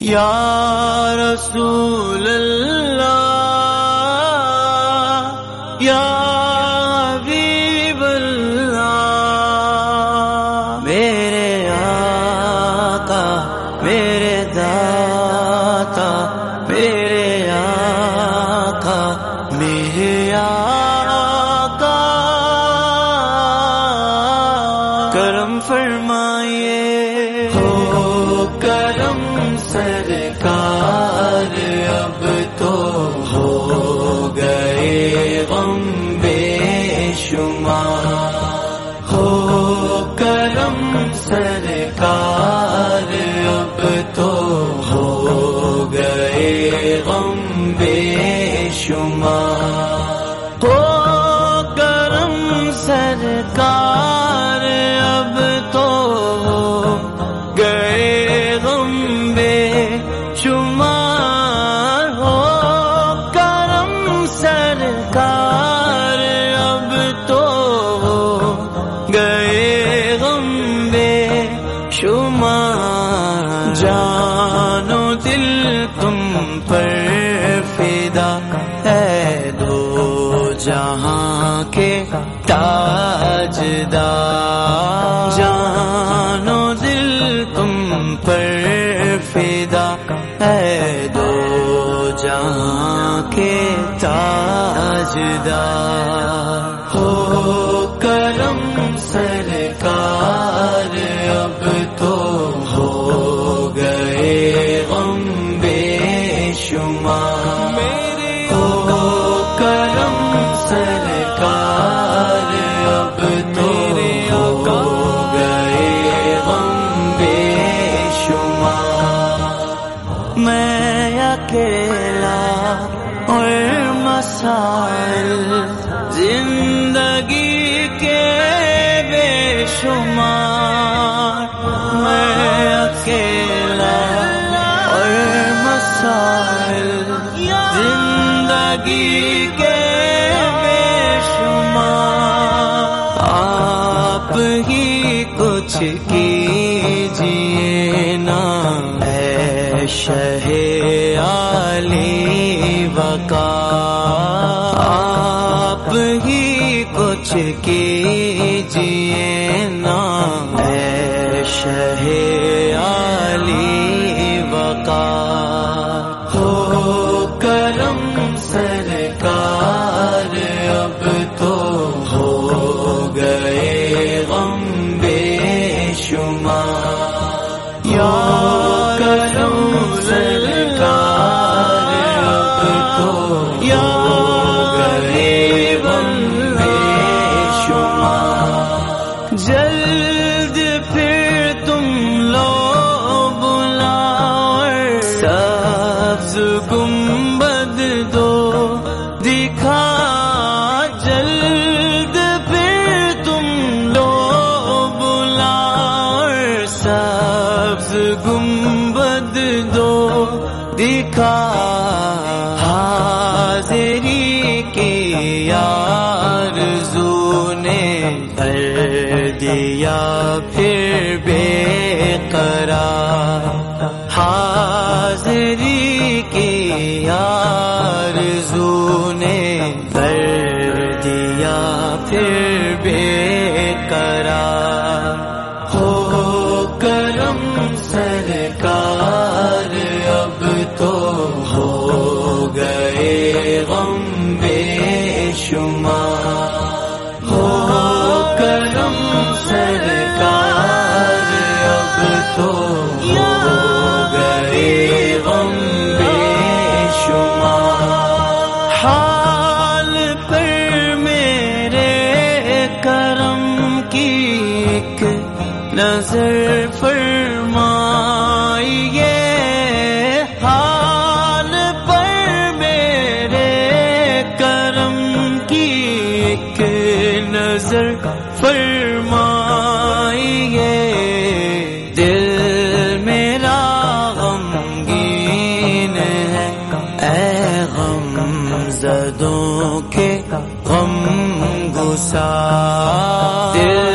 یا رسول اللہ شمار پر فدا ہے دو جہاں کے تاجدار جانو دل تم پر فدا ہے دو جہاں کے تاجدار۔ ہو مسائل زندگی کے بے شمار میں اکیلا اور مسائل زندگی کے بے شمار۔ آپ ہی کچھ کیجیے نا اے شہ علی وقا کچھ کیجیے نا اے شہ دکھا حاضری کی یار نے کر دیا، پھر بے قرار۔ حاضری کی یار نے کر دیا، پھر سرکار اب تو ہو گئے غم بے شمار۔ حال پر میرے کرم کی ایک نظر پر زدوں کے غم گسا دل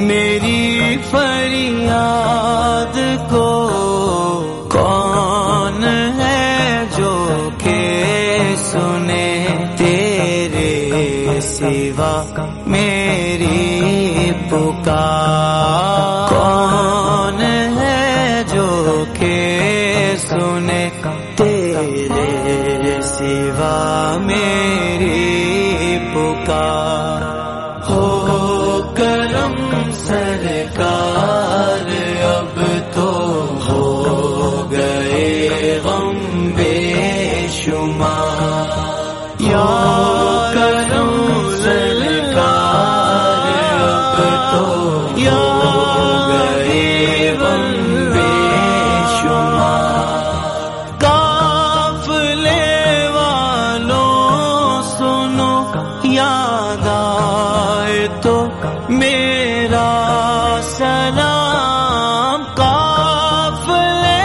میری فریاد کو کون ہے جو کہ سنے تیرے سوا میری پکار؟ کون ہے جو کہ سنے تیرے سوا میری پکار؟ یاد آئے تو میرا سلام قافلے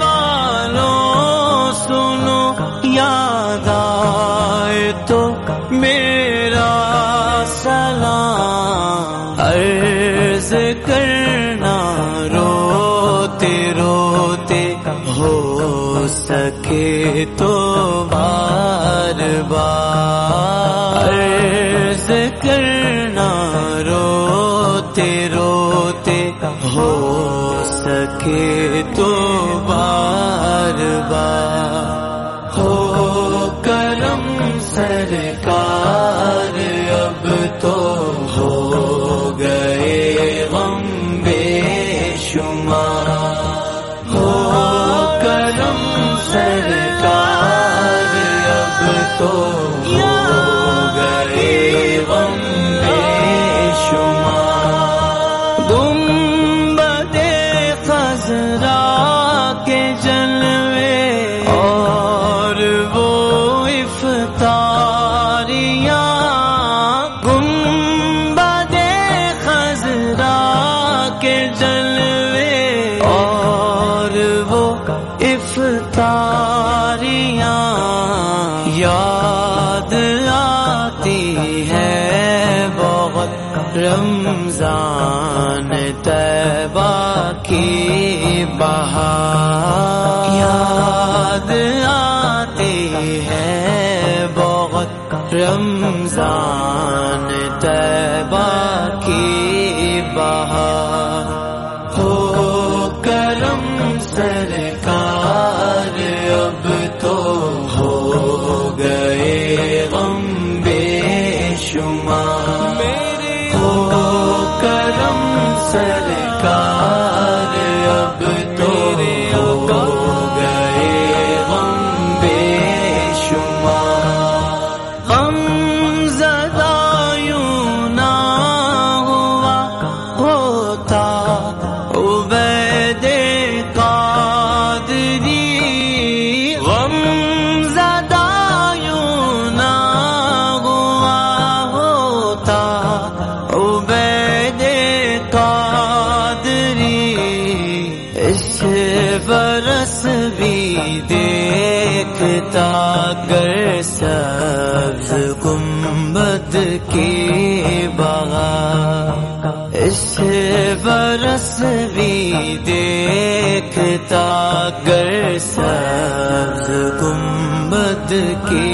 والوں سنو، یاد آئے تو میرا سلام۔ عرض کرنا، روتے روتے ہو سکے تو بار بار۔ عرض کرنا، روتے روتے ہو سکے تو بار بار۔ ہو کرم سرکار، اب تو ہو گئے غم بے شمار۔ ہو کرم سرکار، اب تو کی بہار گر سبز گنبد کی بغا اس برس بھی دیکھتا گر سبز گنبد کی